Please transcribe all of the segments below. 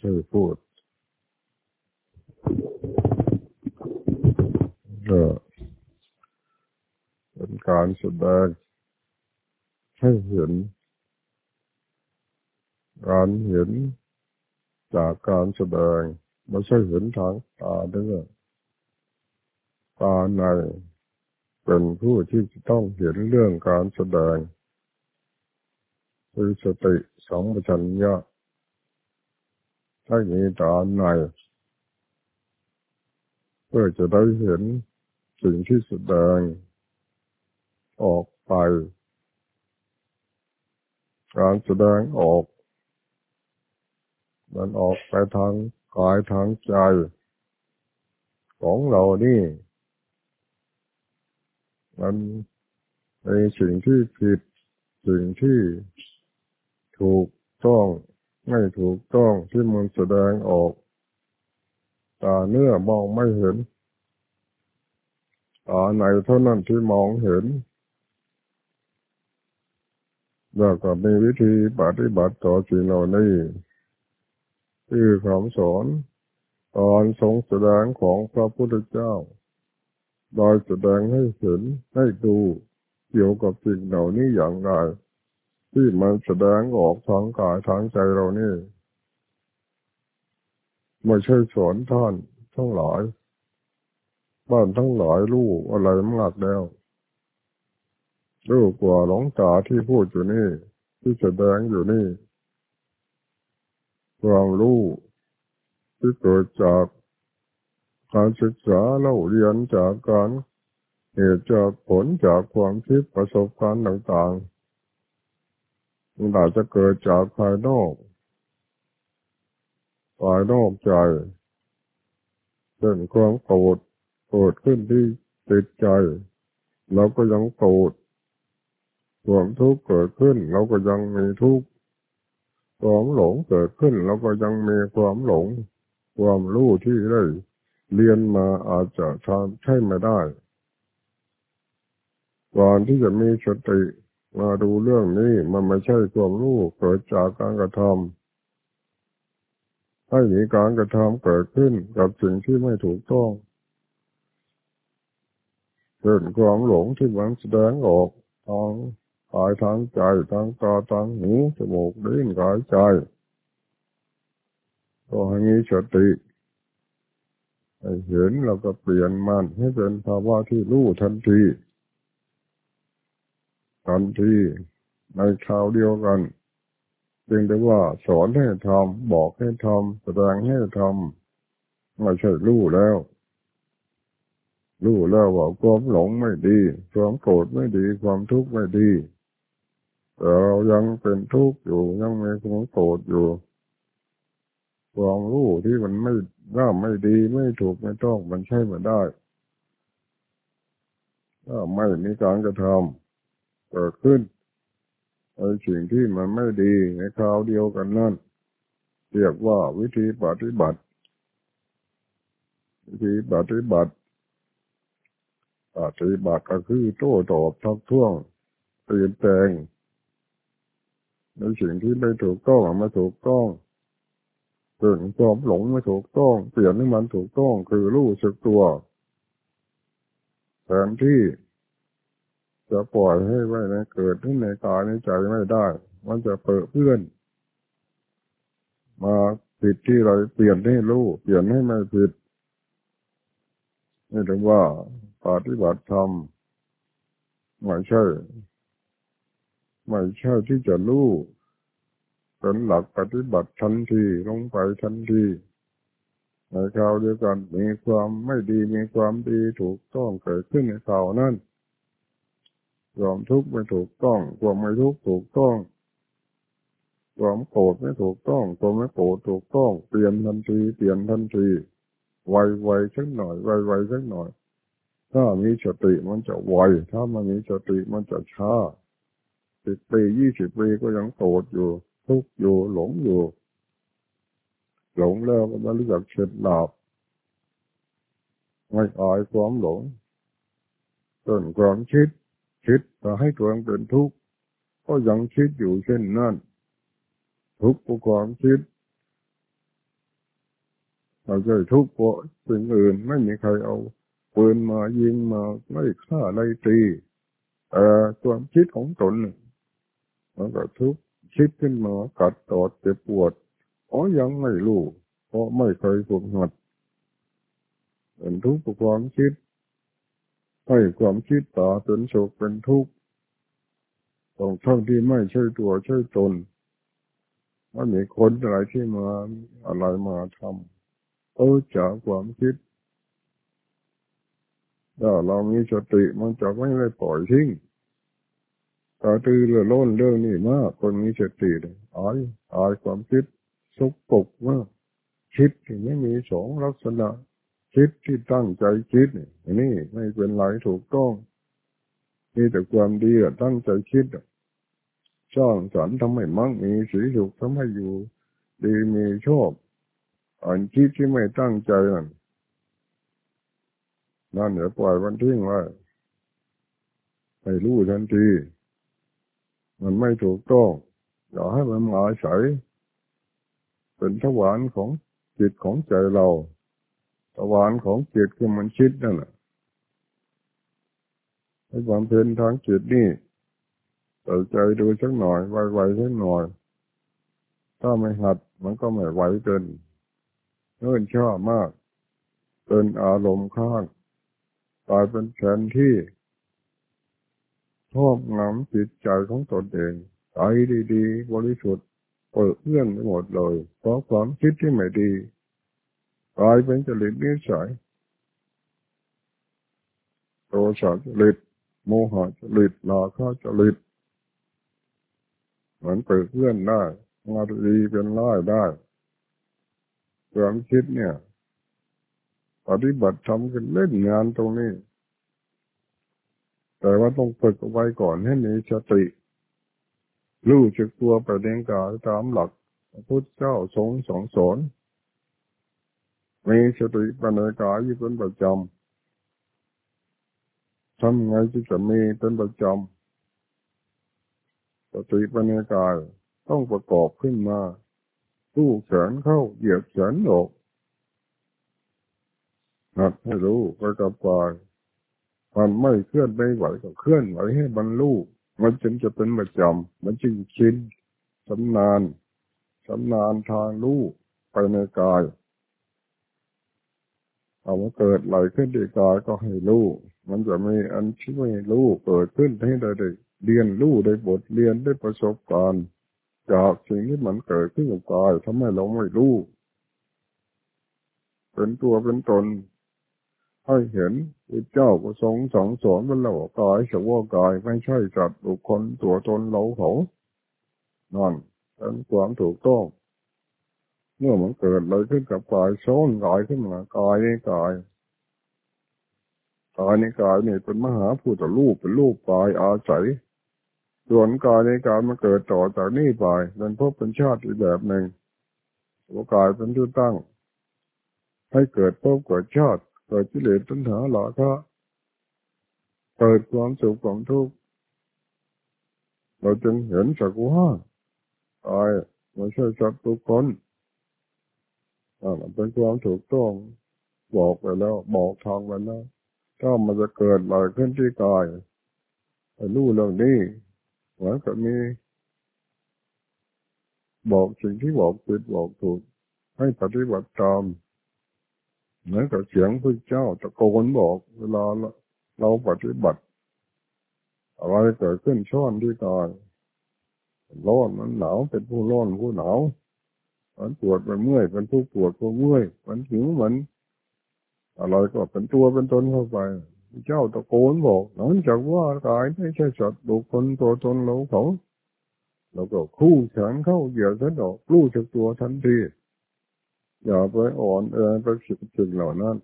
ช่วยพูดก็เป็นการแสดงให้เห็น การเห็นจากการแสดงไม่ใช่เห็นทางตาด้วยตาในเป็นผู้ที่จะต้องเห็นเรื่องการแสดงคือสติสองปัญญา ถ้ามีตาในเพื่อจะได้เห็นสิ่งที่แสดงออกไป การแสดงออก มันออกไปทางกายทางใจ ของเรานี่ มันในสิ่งที่ผิด สิ่งที่ถูกต้อง ไม่ถูกต้องที่มันแสดงออกตาเนื้อมองไม่เห็นตาในเท่านั้นที่มองเห็นแล้วก็มีวิธีปฏิบัติต่อสิ่งเหล่านี้คือคำสอนตอนทรงแสดงของพระพุทธเจ้า โดยแสดงให้เห็นให้ดูเกี่ยวกับสิ่งเหล่านี้อย่างไร ที่มันแสดงออกทางกายทางใจเรานี่ไม่ใช่สอนท่านทั้งหลาย บ้านทั้งหลายรู้อะไรมากแล้วรู้กว่าหลงตาที่พูดอยู่นี่ ที่แสดงอยู่นี่ ความรู้ที่เกิดจากการศึกษาเล่าเรียนจากการเหตุจากผลจากความคิดประสบการณ์ต่างๆ มันอาจจะเกิดจากภายนอกภายนอกใจเป็นความโกรธโกรธขึ้นที่ติดใจ เราก็ยังโกรธความทุกข์เกิดขึ้น เราก็ยังมีทุกข์ความหลงเกิดขึ้น เราก็ยังมีความหลง ความรู้ที่ได้เรียนมาอาจจะทำใช่ไม่ได้ก่อนที่จะมีสติ มาดูเรื่องนี้มันไม่ใช่ความรู้เกิดจากการกระทำให้มีการกระทำเกิดขึ้นกับสิ่งที่ไม่ถูกต้องเกิดความหลงที่มันแสดงออกทางกายทางใจทางตาทางหูจมูกลิ้นกายใจก็ให้มีสติเห็นเราก็เปลี่ยนมันให้เป็นภาวะที่รู้ทันที ทันทีในคราวเดียวกันจึงได้ว่าสอนให้ทำบอกให้ทำแสดงให้ทำไม่ใช่รู้แล้วรู้แล้วว่าความหลงไม่ดีความโกรธไม่ดีความทุกข์ไม่ดีแต่เรายังเป็นทุกข์อยู่ยังมีความโกรธอยู่ความรู้ที่มันไม่ว่าไม่ดีไม่ถูกไม่ต้องมันใช่ไม่ได้ถ้าไม่มีการกระทำ เกิดขึ้นในสิ่งที่มันไม่ดีในคราวเดียวกันนั่นเรียกว่าวิธีปฏิบัติ วิธีปฏิบัติปฏิบัติก็คือโต้ตอบทักท้วงเปลี่ยนแปลงในสิ่งที่ไม่ถูกต้องมาถูกต้องเกิดความหลงไม่ถูกต้อง เปลี่ยนให้มันถูกต้องคือรู้สึกตัวแทนที่ จะปล่อยให้ไว้ในเกิดที่ในกายในใจไม่ได้ มันจะเปิดเพื่อน มาผิดที่เราเปลี่ยนให้รู้เปลี่ยนให้ไม่ผิดนี่ถึงว่าปฏิบัติธรรมไม่ใช่ไม่ใช่ที่จะรู้เป็นหลักปฏิบัติทันทีลงไปทันทีในคราวเดียวกันมีความไม่ดีมีความดีถูกต้องเกิดขึ้นในคราวนั้น ความทุกข์ไม่ถูกต้องความไม่ทุกข์ถูกต้องความโกรธไม่ถูกต้องความไม่โกรธถูกต้องเปลี่ยนทันทีเปลี่ยนทันทีไวไวสักหน่อยไวไวสักหน่อย ถ้ามีสติมันจะไวถ้ามันมีสติมันจะช้าสิบปียี่สิบปีก็ยังโกรธอยู่ ทุกข์อยู่หลงอยู่ หลงแล้วก็ไม่รู้จักเฉดหลับไม่อายความหลงต้นความคิด คิดจะให้ตัวเองเป็นทุกข์ก็ยังคิดอยู่เช่นนั้น ทุกข์เพราะความคิดเราจะทุกข์เพราะสิ่งอื่นไม่มีใครเอาปืนมายิงมาไล่ฆ่าไล่ตีแต่ความคิดของตนมันก็ทุกข์คิดขึ้นมากัดตอดเจ็บปวดอ๋อยังไม่รู้เพราะไม่เคยฝึกหัดเป็นทุกข์เพราะความคิด ให้ความคิดต่อเป็นโศกเป็นทุกข์ตรงทั้งที่ไม่ใช่ตัวใช่ตนว่มีคนอะไรที่มาอะไรมาทำเอาจากความคิดถ้าเรามีสติมันจะไม่ได้ปล่อยทิ้งตาตือเรือล้นเรื่องนี้มาก คนมีสติเลยอายอายความคิดสุกปกมากคิดที่ไม่มีสองลักษณะ คิดที่ตั้งใจคิดนี่ไม่เป็นไรถูกต้องมีแต่ความดีตั้งใจคิดสร้างสรรค์ทำให้มั่งมีสีสุขทำให้อยู่ดีมีโชคอันคิดที่ไม่ตั้งใจนั่นนั่นเดี๋ยวปล่อยมันทิ้งไว้ให้รู้ทันที มันไม่ถูกต้องอย่าให้มันมาใสเป็นทวารของจิตของใจเรา ทวารของจิตคือมันคิดนั่นแหละให้ความเพลินทางจิตนี่ใส่ใจดูสักหน่อยไวๆสักหน่อย ถ้าไม่หัดมันก็ไม่ไหวเกินเนื่นชอบมากเป็นอารมณ์ข้างกลายเป็นแทนที่ชอบงำจิตใจของตนเองใจดีๆบริสุทธิ์เปิดเพื่อนไปหมดเลย เพราะความคิดที่ไม่ดี กลายเป็นจริตนิสัยโทสะจริตโมหะจริตลาคะจริตเหมือนเปิดเพื่อนได้งาดีเป็นร้ายได้ความคิดเนี่ยปฏิบัติทำกันเล่นงานตรงนี้ แต่ว่าต้องฝึกเอาไว้ก่อนให้มีสติรู้จักตัวประเด็นกายตามหลักพระพุทธเจ้าทรงสอนสอน มีสติปัญญากายอยู่เป็นประจำทำไงที่จะมีเป็นประจำสติปัญญากายต้องประกอบขึ้นมาตู้แขนเข้าเหยียบแขนออกหัดให้รู้ไปกับกายมันไม่เคลื่อนไม่ไหวก็เคลื่อนไหวให้บรรลุมันจึงจะเป็นประจำมันจึงชินสำนานสำนานทางรู้ไปในกาย เอามาเกิดไหลขึ้นในกายก็ให้รู้ มันจะมีอันช่วยรู้เกิดขึ้นให้ได้ไดเรียนรู้ได้บทเรียนได้ประสบการณ์จากสิ่งที่มันเกิดขึ้นกับกายทำให้เราไม่รู้ เป็นตัวเป็นตนให้เห็นพระเจ้าก็ทรงสองสอนว่าเรากายสว่ากายไม่ใช่จัดบุคคลตัวตนเราเขานั่นเป็นความถูกต้อง เมื่อมันเกิดอะไรขึ้นกับกายซ้อนกายขึ้นมากายนี่กายกายในกายนี่เป็นมหาภูตรูปเป็นรูปกายอาศัยส่วนกายในกายมันเกิดต่อจากนี้ไปเป็นพบเป็นชาติอีกแบบหนึ่งว่ากายเป็นที่ตั้ง ให้เกิดพบเกิดชาติเกิดกิเลสตัณหาหลอกก็เกิดความสุขความทุกข์เราจึงเห็นสักว่าตายไม่ใช่สัตว์ทุกคน อ่าเป็นความถูกต้องบอกไปแล้ว บอกทางไปแล้วถ้ามันจะเกิดอะไรขึ้นที่กายรู้เรื่องนี้เหมือนกับมี บอกสิ่งที่บอกผิดบอกถูก ให้ปฏิบัติตามเหมือนกับเสียงพระเจ้าตะโกนบอก เวลาเราปฏิบัติอะไรเกิดขึ้นช่อนที่กายร้อนมันหนาวเป็นผู้ร้อนผู้หนาว มันปวดมันเมื่อยเป็นผู้ปวดผู้เมื่อยมันหิวมันอะไรก็เป็นตัวเป็นตนเข้าไป เจ้าตะโกนบอกนั่นจากว่ากายไม่ใช่สัตว์บุคคลตัวตนเราเขาเราก็คู่แขนเข้าเหยียดฉันออกรู้จากตัวทันทีอย่าไปอ่อนเออไปสิบสิ่งเหล่านั้น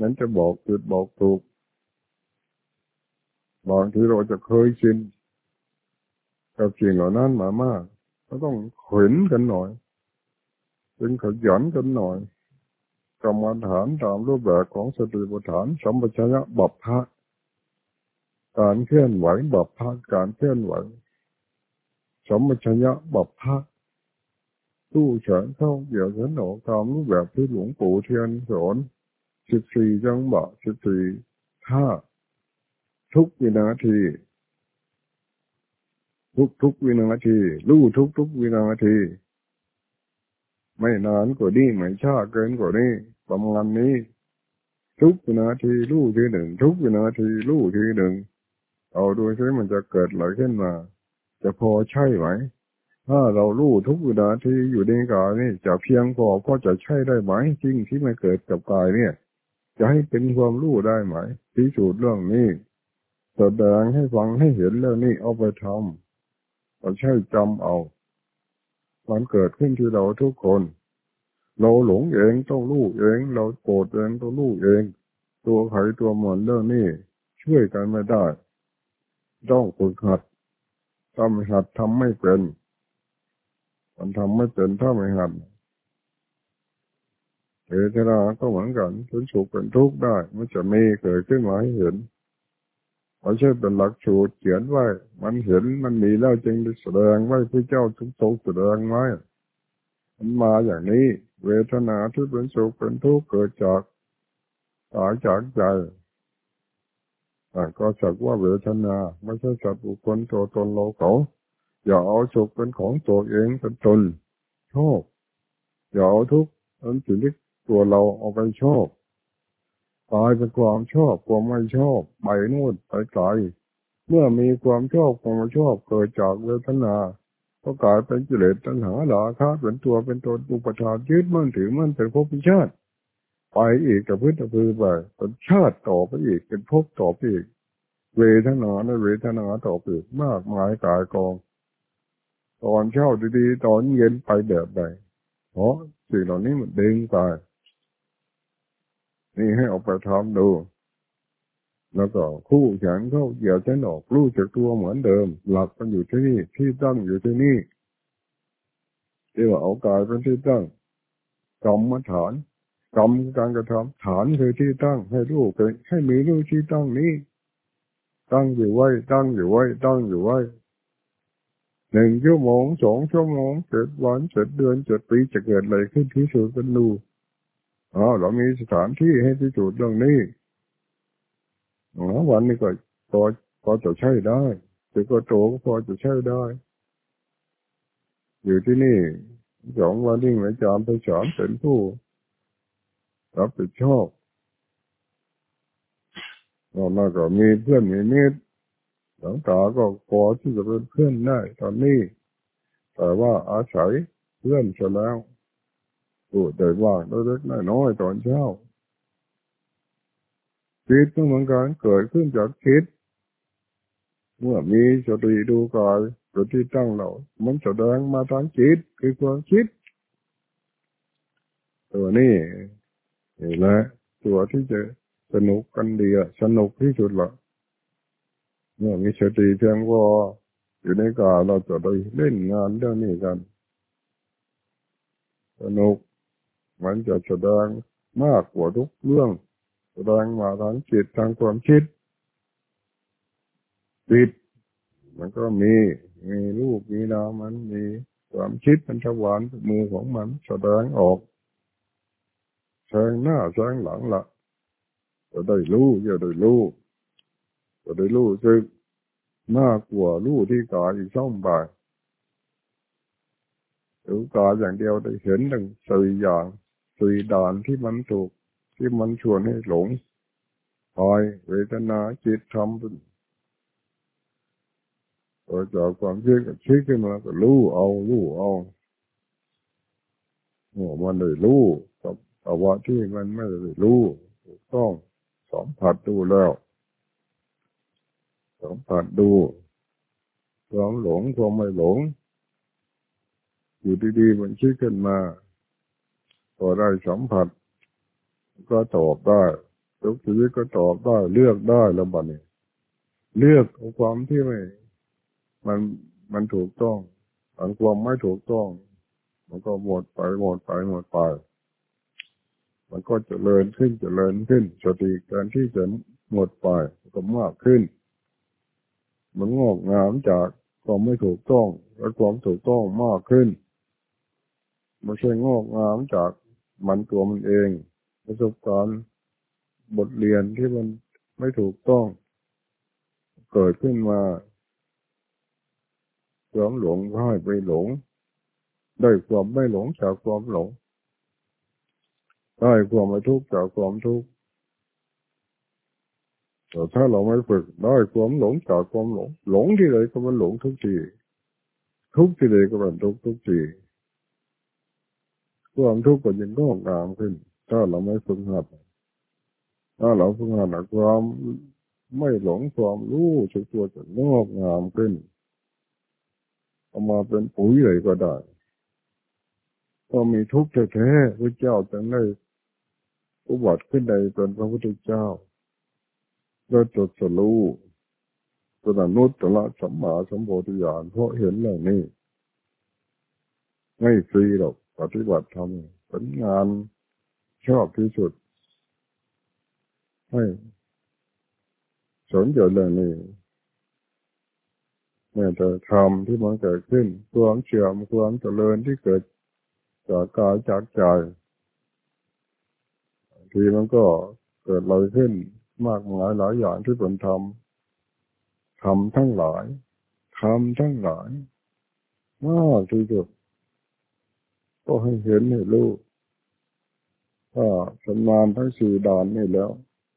นั้นจะบอกผิดบอกถูกบางทีเราจะเคยชินกับสิ่งเหล่านั้นมามาก ก็ต้องเห็นกันหน่อยเป็นขยันกันหน่อยกรรมฐานตามรูปแบบของสติปัฏฐานสัมปชัญญะบัพพะการเคลื่อนไหวบัพพะการเคลื่อนไหวสัมปชัญญะบัพพะตู้เฉินเข้าเดี๋ยวฉันออกตามรูปแบบที่หลวงปู่เทียนสอนสิบสี่จังหวะสิบสี่ท่าทุกวินาที ทุกทุกวินาทีรู้ทุกทุกวินาที ไม่นานกว่านี้ไม่ช้าเกินกว่านี้ประมาณนี้ ทุกวินาทีรู้ทีหนึ่งทุกวินาทีรู้ทีหนึ่งเอาดูซิมันจะเกิดอะไรขึ้นมา จะพอใช่ไหม ถ้าเรารู้ทุกวินาทีอยู่ในกายนี่จะเพียงพอก็จะใช่ได้ไหมจริงที่มันเกิดกับกายเนี่ย จะให้เป็นความรู้ได้ไหมพิสูจน์เรื่องนี้แสดงให้ฟังให้เห็นแล้วนี่เอาไปทำ เราใช่จำเอา มันเกิดขึ้นที่เราทุกคน เราหลงเองต้องรู้เอง เราโกรธเองต้องรู้เอง ตัวใครตัวมันเรื่องนี้ช่วยกันไม่ได้ ต้องฝึกหัดทำหัดทำไม่เป็น มันทำไม่เป็นถ้าไม่หัดเอตนาก็เหมือนกันเป็นสุขเป็นทุกข์ได้ มันจะมีเกิดขึ้นมาให้เห็น ไม่ใช่เป็นหลักสูตรเขียนไว้ มันเห็นมันมีแล้วจึงแสดงไว้พระเจ้าทุกโตแสดงไว้ มันมาอย่างนี้ เวทนาที่เป็นสุขเป็นทุกข์เกิดจากตายจากใจก็สักว่าเวทนา ไม่ใช่สัตว์บุคคลตัวตนเราเขาอย่าเอาสุขเป็นของตัวเองเป็นตนชอบอย่าเอาทุกข์เป็นสิ่งที่ตัวเราเอาไปชอบ กลายเป็นความชอบความไม่ชอบไปนู่นไปไกลเมื่อมีความชอบความไม่ชอบเกิดจากเวทนาก็กลายเป็นกิเลสตัณหาหลาคะเป็นตัวเป็นตนอุปทานยึดมั่นถือมั่นเป็นภพเป็นชาติ ไปอีกกับพื้นตะพือไปเป็นชาติต่อไปอีกเป็นภพต่อไปอีก เวทนาในเวทนาต่อไปอีกมากมายกายกอง ตอนเช้าดีๆตอนเย็นไปแบบใดเพราะสิ่งเหล่านี้มันเด้งไป นี่ให้ออกไปทำดู แล้วก็คู่แขนเข้าเหยียดฉันออกรู้จักตัวเหมือนเดิม หลักมันอยู่ที่นี่ที่ตั้งอยู่ที่นี่เรียกว่าเอากายเป็นที่ตั้งกรรมฐานกรรมการกระทำฐานคือที่ตั้งให้รู้เป็นให้มีรู้ที่ตั้งนี้ ตั้งอยู่ไว้ ตั้งอยู่ไว้ ตั้งอยู่ไว้หนึ่งชั่วโมงสองชั่วโมงเจ็ดวันเจ็ดเดือนเจ็ดปีจะเกิดอะไรขึ้นที่สุดกันดู อ๋อเรามีสถานที่ให้พิสูจน์เรื่องนี้อ๋อวันนี้ก็พอพอจะใช้ได้ถึงก็โตก็พอจะใช้ได้ อยู่ที่นี่สองวันนี้อาจารย์ไปสอนเป็นผู้ รับผิดชอบแล้วก็มีเพื่อนมีมิตรหลังตาก็พอที่จะเป็นเพื่อนได้ตอนนี้ แต่ว่าอาศัยเพื่อนเสแล้ว พูดได้ว่าเล็กๆน้อยๆตอนเช้าคิดก็เหมือนกันเกิดขึ้นจากคิด เมื่อมีสติดูกายสติตั้งเรา มันแสดงมาทางจิตคือความคิด ตัวนี้นี่แหละตัวที่จะสนุกกันดีอะสนุกที่สุดละเมื่อมีสติเพียงพออยู่ในกาเราจะได้เล่นงานเรื่องนี้กัน สนุก มันจะแสดงมากกว่าทุกเรื่อง แสดงมาทางจิตทางความคิดจิตมันก็มีมีรูปมีนามมันมีความคิดมันฉวานมือของมันแสดงออกแสงหน้าแสงหลังละจะได้รู้จะได้รู้จะได้รู้จึงมากกว่ารู้ที่กายอีกช่องบ่ายดูกายอย่างเดียวได้เห็นหนึ่งสี่อย่าง สี่ด่านที่มันถูกที่มันชวนให้หลงคอยเวทนาจิตทำเป็นพอจากความคิดกับคิดขึ้นมาก็รู้เอารู้เอาโอ้มันเลยรู้กับภาวะที่มันไม่ได้รู้ถูกต้องสัมผัสดูแล้วสัมผัสดูความหลงความไม่หลง อยู่ดีๆมันคิดขึ้นมา พอได้สัมผัส ก็ตอบได้ทุกชีวิตก็ตอบได้ เลือกได้แล้วบัดนี้ เลือกเอาความที่ไม่ มันมันถูกต้องอันความไม่ถูกต้อง มันก็หมดไปหมดไปหมดไป มันก็จเจริญขึ้นจเจริญขึ้นสติการที่จะหมดไปก็มากขึ้น มันงอกงามจากความไม่ถูกต้องและความถูกต้องมากขึ้นไม่ใช่งอกงามจาก มันตัวมันเอง ประสบการณ์บทเรียนที่มันไม่ถูกต้อง เกิดขึ้นมาความหลงก็ให้ไปหลง ได้ความไม่หลงจากความหลง ได้ความไม่ทุกข์จากความทุกข์แต่ถ้าเราไม่ฝึกได้ความหลงจากความหลง หลงที่ไหนก็มันหลงทุกที ทุกที่ใดก็มันทุกทุกที ความทุกข์ก็ยิ่งงอกงามขึ้น ถ้าเราไม่ฝึกหัด ถ้าเราฝึกหัดความไม่หลงความรู้สึกตัวจะงอกงามขึ้นเอามาเป็นปุ๋ยเลยก็ได้ก็มีทุกข์แท้ๆพระเจ้าจึงได้อุบัติขึ้นในเป็นพระพุทธเจ้าเพื่อจดสรู้ตัวนุตตละสัมมาสัมโพธิญาณเพราะเห็นเรื่องนี้ไม่ฟรีหรอก ปฏิบัติธรรมเป็นงานชอบที่สุด ให้สนใจเรื่องนี้แม้แต่ธรรมที่มันเกิดขึ้นความเชื่อมความเจริญที่เกิดจากกายจากใจทีมันก็เกิดลอยขึ้นมากมายหลายอย่างที่เป็นธรรมธรรมทั้งหลายธรรมทั้งหลายมากที่สุด ก็ให้เห็นให้รู้ถ้าชำนาญทั้งสี่ด่านนี่แล้ว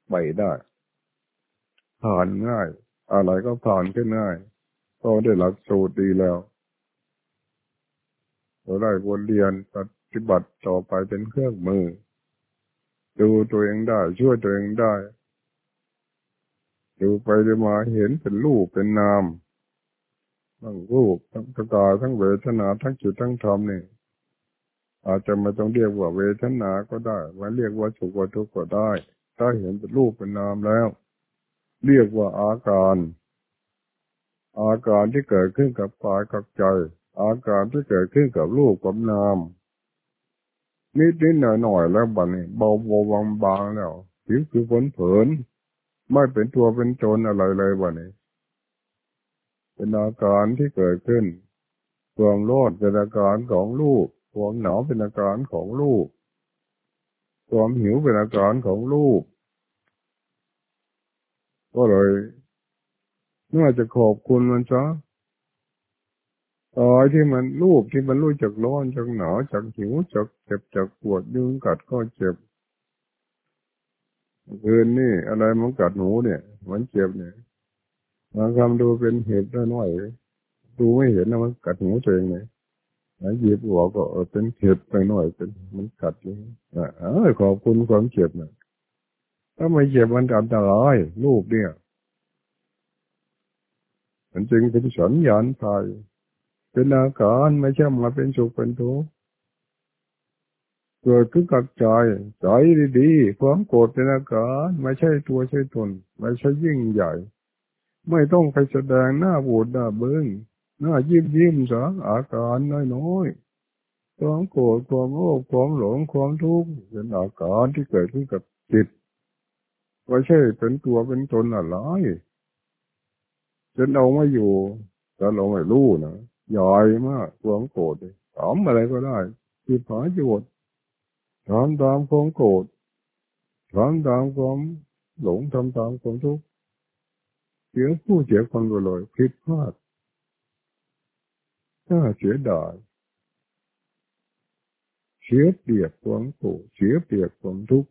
ไปได้ ผ่านง่าย อะไรก็ผ่านขึ้นง่ายก็ได้หลักสูตรดีแล้วเราได้บทเรียนปฏิบัติต่อไปเป็นเครื่องมือ ดูตัวเองได้ ช่วยตัวเองได้ ดูไปดูมาเห็นเป็นรูปเป็นนามทั้งรูปทั้งกายทั้งเวทนาทั้งจิตทั้งธรรมนี่ อาจจะไม่ต้องเรียกว่าเวทนาก็ได้มาเรียกว่าสุขว่าทุกข์ก็ได้ ถ้าเห็นเป็นรูปเป็นนามแล้ว เรียกว่าอาการ อาการที่เกิดขึ้นกับกายกับใจ อาการที่เกิดขึ้นกับรูปกับนามนิดนิดหน่อยหน่อยแล้วบัดนี้เบาเบาบางบางแล้วผิวคือผลเผิน ไม่เป็นตัวเป็นโจรอะไรเลยบัดนี้ เป็นอาการที่เกิดขึ้นความโลดเป็นอาการของรูป ความหนาวเป็นอาการของลูก ความหิวเป็นอาการของลูก ก็เลยน่าจะขอบคุณมันจ้ะตอยที่มันรูปที่มันรู้จักร้อนจากหนาวจากหิวจากเจ็บจากปวดยุงกัดก็เจ็บคืนนี่อะไรมันกัดหนูเนี่ย มันเจ็บเนี่ยมาทำดูเป็นเหตุน้อยดูไม่เห็นนะมันกัดหนูตัวเองเนี่ย หยิบหัวก็เป็นเจ็บไปหน่อยเป็นมันกัดเลยอ่าขอบคุณความเจ็บนะถ้าไม่เจ็บมันอันตรายรูปเนี่ย มันจึงเป็นสัญญาณไทยเป็นอาการไม่ใช่มาเป็นสุขเป็นทุกข์เกิดขึ้นกับใจใจดีๆความโกรธเป็นอาการไม่ใช่ตัวใช่ตน ไม่ใช่ยิ่งใหญ่ ไม่ต้องไปแสดงหน้าบูดหน้าเบิ้ง น่ายิ้มยิ้มสาอาการน้อยน้อยความโกรธความโลภความหลงความทุกข์เป็นอาการที่เกิดขึ้นกับจิตไม่ใช่เป็นตัวเป็นตนอะไรจนเอาไม่อยู่แต่เราไม่รู้นะใหญ่มากความโกรธถามอะไรก็ได้ที่ผาจวดถามตามความโกรธถามตามความหลงทำตามความทุกข์เสียผู้เสียคนไปเลยผิดพลาด น่าเสียดายเสียเปรียบความโกรธเสียเปรียบความทุกข์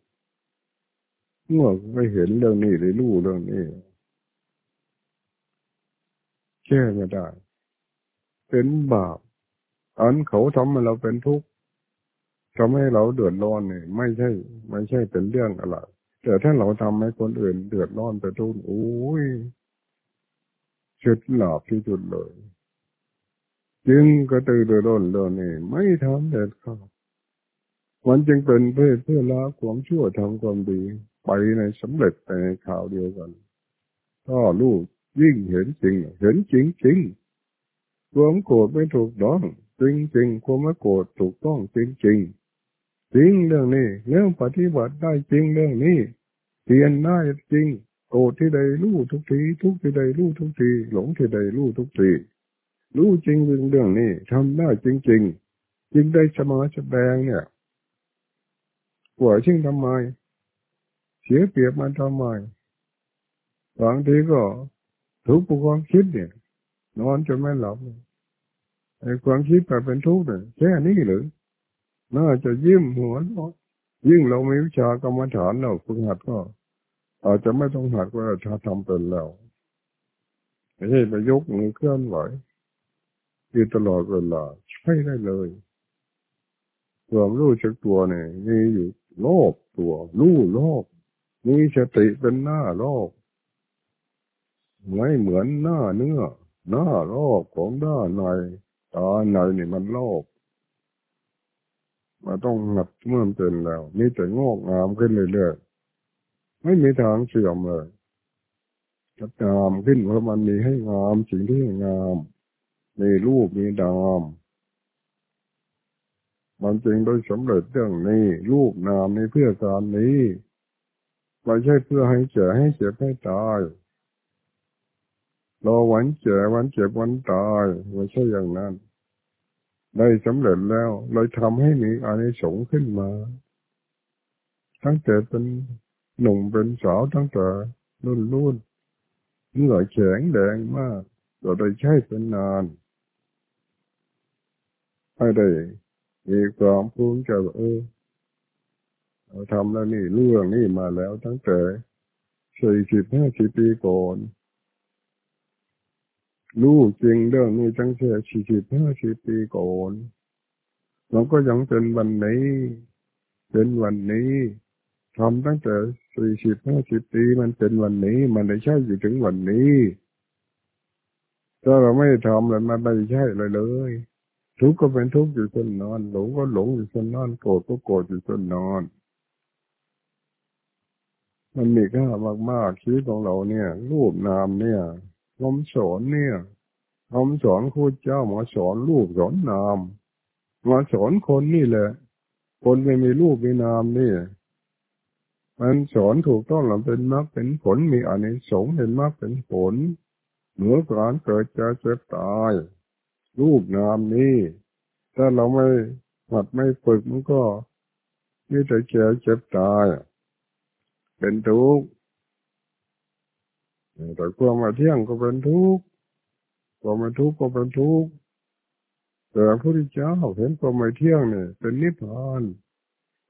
เมื่อไม่เห็นเรื่องนี้เลยรู้เรื่องนี้แก้ไม่ได้ เป็นบาป อันเขาทำให้เราเป็นทุกข์ทำให้เราเดือดร้อนเนี่ยไม่ใช่ ไม่ใช่เป็นเรื่องอะไรแต่ถ้าเราทำให้คนอื่น เดือดร้อนไปทุกข์โอ้ยเฉดหลาบที่สุดเลย จึงกระตือรือร้นเรื่องนี้ไม่ทำเด็ดขาดมันจึงเป็นเพื่อเพื่อละความชั่วทำความดี ไปในสำเร็จในข่าวเดียวกันถ้าลูกยิ่งเห็นจริง เห็นจริงจริงความโกรธไม่ถูกต้องจริงจริงความไม่โกรธถูกต้องจริงจริงจริงเรื่องนี้เรื่องปฏิบัติได้จริงเรื่องนี้เปลี่ยนได้จริงโกรธที่ใดรู้ทุกที ทุกที่ใดรู้ทุกที หลงที่ใดรู้ทุกที รู้จริงเรื่องนี้ทำได้จริงจริงจริงได้สมาแสดงเนี่ยกว่าชิงทำไม เสียเปรียบมันทำไมบางทีก็ถูกปความคิดเนี่ย นอนจนไม่หลับไอ้ความคิดแบบเป็นทุกข์เนี่ยแค่นี้หรือน่าจะยิ้มหัวยิ่งเราไม่วิชากรรมฐานเราฝึกหัดก็ อาจจะไม่ต้องหัดว่าถ้าทำเป็นแล้วไม่ใช่ไปยกมือเคลื่อนไหว อยู่ตลอดเวลาใช่ได้เลยความรู้จักตัวเนี่ยมีอยู่โลกตัวรู้โลกมีสติเป็นหน้าโลกไม่เหมือนหน้าเนื้อ หน้าโลกของหน้าในตาในนี่มันโลกมาต้องหนักเมื่อเป็นแล้วมีแต่งอกงามขึ้นเรื่อยๆไม่มีทางเสื่อมเลยจะงามขึ้นเพราะมันมีให้งามสิ่งที่งาม มีรูปมีดาม มันจริงโดยสำเร็จเรื่องนี้ รูปนามนี้เพื่อการนี้ไม่ใช่เพื่อให้เจ็บให้เจ็บให้ตายรอวันเจ็บวันเจ็บวันตายไม่ใช่อย่างนั้น ได้สำเร็จแล้วเลยทำให้มีอานิสงส์ขึ้นมา ตั้งแต่เป็นหนุ่มเป็นสาวตั้งแต่รุ่นรุ่นเหนื่อยแข็งแดงมากเราได้ใช้เป็นนาน ให้ได้มีความภูมิใจเออเราทำแล้วนี่เรื่องนี่มาแล้วตั้งแต่สี่สิบห้าสิบปีก่อนรู้จริงเรื่องนี้ตั้งแต่สี่สิบห้าสิบปีก่อนเราก็ยังเป็นวันนี้ เป็นวันนี้ทำตั้งแต่สี่สิบห้าสิบปีมันเป็นวันนี้ มันได้ใช่อยู่ถึงวันนี้ ถ้าเราไม่ทำแล้วมันไม่ใช่เลยเลย ทุกข์ก็เป็นทุกข์อยู่จนนอน หลงก็หลงอยู่จนนอน โกรธก็โกรธอยู่จนนอน มันมีค่ามากๆชีวิตของเราเนี่ย รูปนามเนี่ยคำสอนเนี่ยคำสอนครูเจ้ามาสอนรูปสอนนาม มาสอนคนนี่แหละ คนไม่มีรูปมีนามนี่มันสอนถูกต้องหลังเป็นมรรคเป็นผลมีอานิสงส์เป็นมรรคเป็นผลเหนือการเกิดจะเจ็บตาย รูปนามนี้ ถ้าเราไม่หัดไม่ฝึกมันก็มีแต่เจ็บเจ็บตาย เป็นทุกข์แต่ความมาเที่ยงก็เป็นทุกข์ความมาทุกข์ก็เป็นทุกข์แต่พระพุทธเจ้าเห็นความไม่เที่ยงเนี่ยเป็นนิพพาน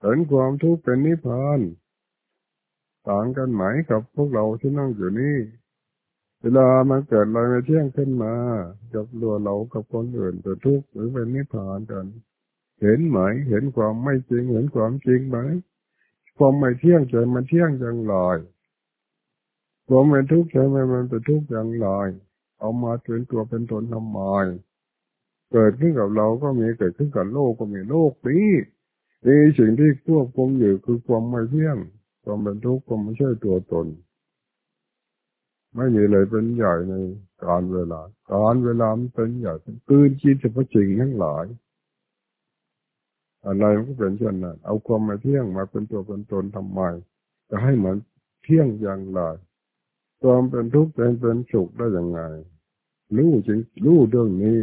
เห็นความทุกข์เป็นนิพพานต่างกันไหมกับพวกเราที่นั่งอยู่นี่ เวลามันเกิดอะไรมาเที่ยงขึ้นมากับตัวเรากับคนอื่นเป็นทุกข์หรือเป็นนิพพานกัน เห็นไหมเห็นความไม่จริงเห็นความจริงไหมความไม่เที่ยงใจมันเที่ยงจังลอยความเป็นทุกข์ใจมันมันเป็นทุกข์จังลอยเอามาเป็นตัวเป็นตนทำไมเกิดขึ้นกับเราก็มีเกิดขึ้นกับโลกก็มีโลกนี้นี่สิ่งที่ควบคุมอยู่คือความไม่เที่ยงความเป็นทุกข์ความไม่ใช่ตัวตน ไม่มีเลยเป็นใหญ่ในการเวลา การเวลาเป็นใหญ่เป็นกืนกินเฉพาะจริงทั้งหลาย อะไรมันก็เป็นเช่นนั้นเอาความมาเที่ยงมาเป็นตัวเป็นตนทำไมจะให้เหมือนเที่ยงอย่างไรความเป็นทุกข์เป็นเป็นสุขได้อย่างไงรู้จริงรู้เรื่องนี้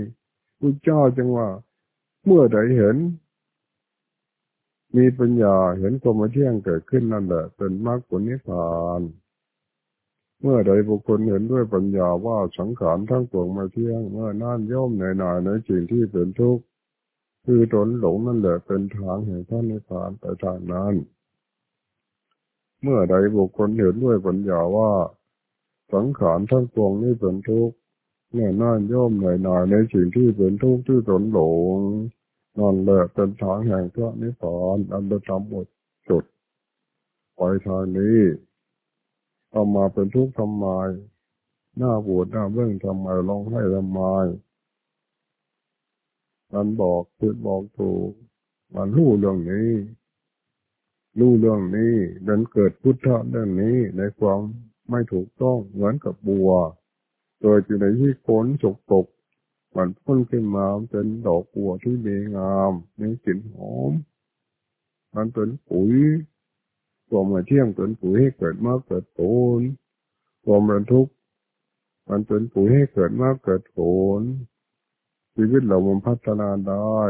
พระเจ้าจังว่า เมื่อใดเห็น มีปัญญาเห็นความมาเที่ยงเกิดขึ้นนั่นแหละเป็นมรรคผลนิพพาน เมื่อใดบุคคลเห็นด้วยปัญญาว่าสังขารทั้งปวงมาเที่ยง เมื่อนั่นย่อมในหน่ายในสิ่งที่เป็นทุกข์คือตนหลงนั่นแหละเป็นทางแห่งท่านในผ่านไปทางนั้น เมื่อใดบุคคลเห็นด้วยปัญญาว่า สังขารทั้งปวงนี้เป็นทุกข์เมื่อนั่นย่อมในหน่ายในสิ่งที่เป็นทุกข์ที่ตนหลงนั่นแหละเป็นทางแห่งพระนิพพานอันเป็นธรรมหมดจุดไปทางนี้ เอามาเป็นทุกข์ทำไมหน้าปวดหน้าเบื้องทำไมร้องไห้ทำไมมันบอกผิดบอกถูกมันรู้เรื่องนี้รู้เรื่องนี้ดินเกิดพุทธะเรื่องนี้ในความไม่ถูกต้องเหมือนกับบัว โดยอยู่ในที่โคนจกตกมันพ่นขึ้นมาเป็นดอกบัวที่ดีงามมีกลิ่นหอม มันเป็นปุ๋ย ตัวมาเที่ยงเป็นปุ๋ยให้เกิดมากเกิดผลความรันทุกข์มันเป็นปุ๋ยให้เกิดมากเกิดผลชีวิตเรามันพัฒนาได้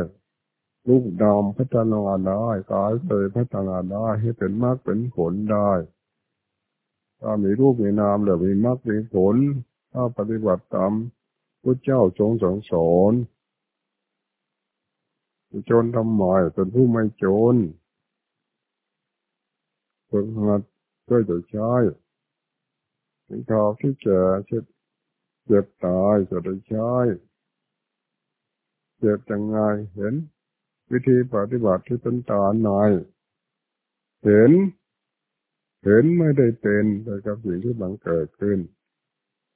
ลูกดำพัฒนาได้กายเคยพัฒนาได้ให้เป็นมากเป็นผลได้ถ้ามีรูปมีนามแล้วมีมากมีผล ถ้าปฏิบัติตามพระเจ้าทรงสั่งสอนจนทำไมเป็นผู้ไม่จน ฝึกหัดก็จะใช้ถึงข่าวที่เจอเจ็บเจ็บตายจะได้ใช้เจ็บยังไงเห็น วิธีปฏิบัติที่เป็นตาหน่อยเห็น เห็นไม่ได้เป็นแต่กับสิ่งที่บังเกิดขึ้น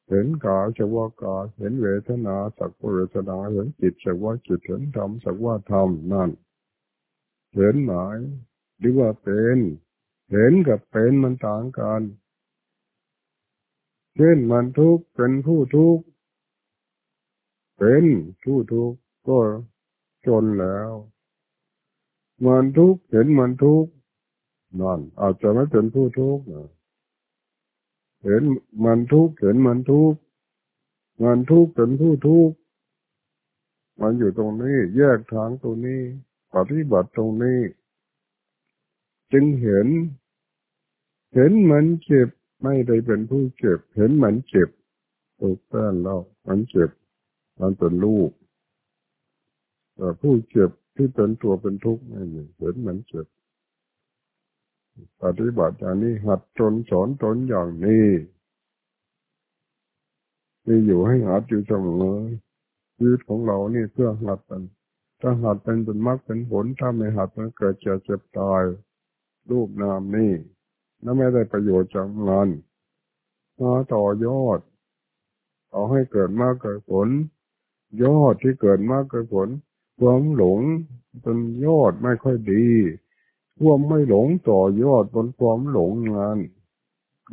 เห็นกายจะว่ากายเห็นเวทนาสักว่าเวทนาเห็นจิตจะว่าจิตเห็นธรรมสักว่าธรรมนั่น เห็นหมายหรือว่าเป็น เห็นกับเป็นมันต่างกัน เช่นมันทุกข์เป็นผู้ทุกข์ เป็นผู้ทุกข์ก็จนแล้ว มันทุกข์เห็นมันทุกข์นั่นอาจจะไม่เป็นผู้ทุกข์เห็นมันทุกข์เห็นมันทุกข์มันทุกข์เป็นผู้ทุกข์มันอยู่ตรงนี้แยกทางตรงนี้ปฏิบัติตรงนี้ จึงเห็น เห็นมันเจ็บไม่ได้เป็นผู้เจ็บ เห็นมันเจ็บถูกต้านแล้วมันเจ็บ มันเป็นลูกแต่ผู้เจ็บที่เป็นตัวเป็นทุกข์ไม่มีเห็นมันเจ็บปฏิบัติอย่างนี้หัดจนสอนตนอย่างนี้มีอยู่ให้หัดอยู่เสมอชีวิตของเรานี่เพื่อหัดเป็นถ้าหัดเป็นเป็นมรรคเป็นผลถ้าไม่หัดมันเกิดเจ็บเจ็บตายรูปนามนี่ นั่นไม่ได้ประโยชน์จากงานมาต่อยอดเอาให้เกิดมากเกิดผล ยอดที่เกิดมากเกิดผลความหลงเป็นยอดไม่ค่อยดีความไม่หลงต่อยอดบนความหลงงาน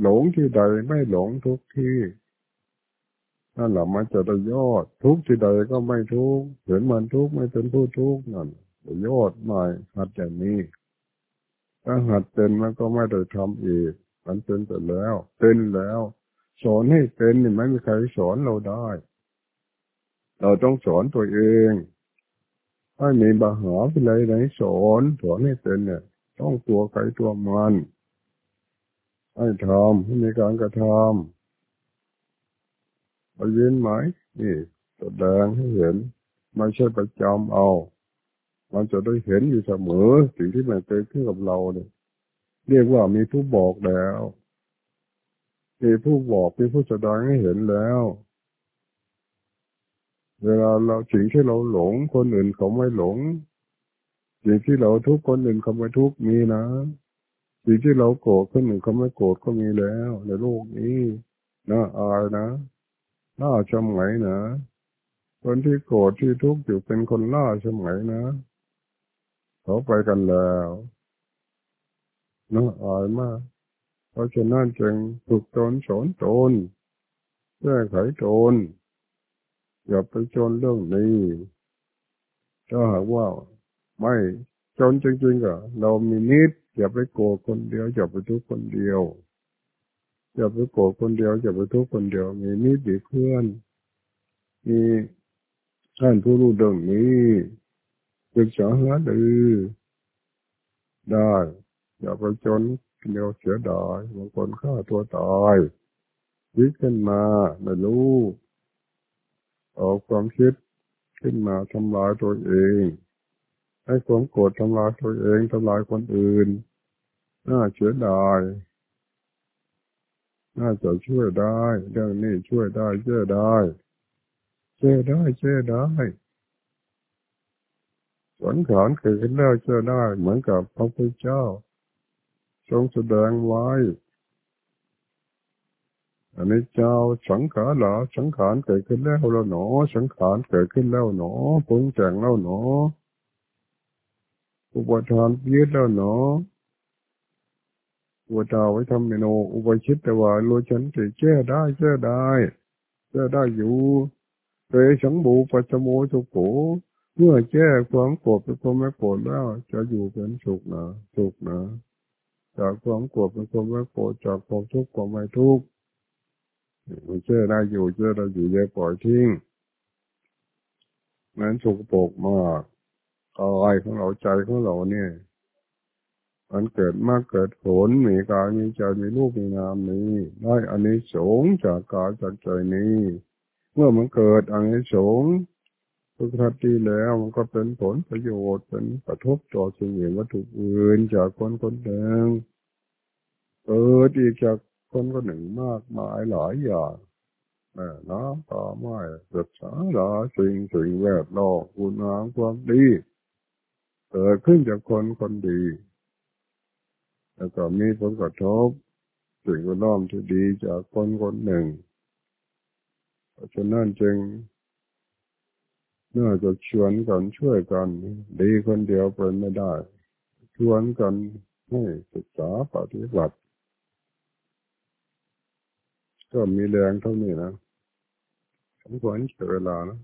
หลงที่ใดไม่หลงทุกที่นั่นแหละมันจะได้ยอด ทุกที่ใดก็ไม่ทุกเห็นมันทุกไม่เป็นผู้ทุกนั่นยอดหม่หัดอย่างนี้ ถ้าหัดเป็นมันก็ไม่ได้ทำอีก มันเป็นไปแล้ว เป็นแล้ว สอนให้เป็นนี่ไม่มีใครสอนเราได้ เราต้องสอนตัวเองถ้ามีบาหาไปเลยไหนสอนสอนให้เป็นเนี่ย ต้องตัวใครตัวมันให้ทำให้มีการกระทำไปยินไหมนี่แสดงให้เห็นไม่ใช่ประจำเอา มันจะได้เห็นอยู่เสมอสิ่งที่มันเกิดขึ้นกับเราเนี่ยเรียกว่ามีผู้บอกแล้วมีผู้บอกมีผู้แสดงให้เห็นแล้ว เวลาเราสิ่งที่เราหลง คนอื่นเขาไม่หลงสิ่งที่เราทุกคนอื่นเขาไม่ทุกมีนะสิ่งที่เราโกรธคนอื่นเขาไม่โกรธก็มีแล้ว ในโลกนี้น่าอายนะน่าชมัยนะคนที่โกรธที่ทุกข์อยู่เป็นคนล่าสมัยนะ เขาไปกันแล้วน่าอายมาก เพราะฉะนั้นจึงฝึกตนสอนตนแก้ไขตนอย่าไปจนเรื่องนี้ถ้าหากว่าไม่จนจริงๆก็เรามีนิด อย่าไปโกรธคนเดียว อย่าไปทุกคนเดียว อย่าไปโกรธคนเดียว อย่าไปทุกคนเดียว มีนิดดีเพื่อน มีท่านผู้รู้เรื่องนี้ ศึกษาหาดูได้ อย่าไปจนเดียวเสียดายบางคนฆ่าตัวตายคิดขึ้นมาไม่รู้ออกความคิดขึ้นมาทำลายตัวเอง ให้ความโกรธทำลายตัวเองทำลายคนอื่น น่าเสียดายน่าจะช่วยได้เรื่องนี้ช่วยได้ช่วยได้ช่วยได้ช่วยได้ สังขารเกิดขึ้นแล้วเชื่อได้ เหมือนกับพระพุทธเจ้า ทรงแสดงไว้อันนี้เจ้าสังขารหรอสังขารเกิดขึ้นแล้วแล้วหนอ สังขารเกิดขึ้นแล้วหนอปรุงแต่งแล้วหนออุปทานยึดแล้วหนออุปตาไว้ทำเมนูอุปชิตแต่ว่าโลชันจะแก้ได้แก้ได้แก้ได้อยู่เตสังบูปัจโมสุโข เมื่อแก้ความโกรธเป็นความไม่โกรธแล้ว จะอยู่เป็นสุขนะสุขนะจากความโกรธเป็นความไม่โกรธจากความทุกข์ความไม่ทุกข์มันแก้ได้อยู่แก้ได้อยู่อย่าปล่อยทิ้งนั้นสุกปกมากกายของเราใจของเราเนี่ย มันเกิดมาเกิดผลมีกายมีใจมีรูปมีนามนี้ ได้อันนี้สงจากกายจากใจนี้ เมื่อมันเกิดอันนี้สง ทุกทัศดีแล้วมันก็เป็นผลประโยชน์เป็นกระทบต่อสิ่งอื่นวัตถุอื่นจากคนคนหนึ่งเกิดอีกจากคนคนหนึ่งมากมายหลายอย่างแม่น้ำต่อไม้ศึกษาหลาสิ่งสิ่งแวดล้อมคุณงามความดีเกิดขึ้นจากคนคนดี แล้วก็มีผลกระทบสิ่งแวดล้อมที่ดีจากคนคนหนึ่ง เพราะฉะนั้นจึง น่าจะชวนกันช่วยกัน ดีคนเดียวเป็นไม่ได้ ชวนกันให้ศึกษาปฏิบัติก็มีแรงเท่านี้นะสมควรเสียเวลานะ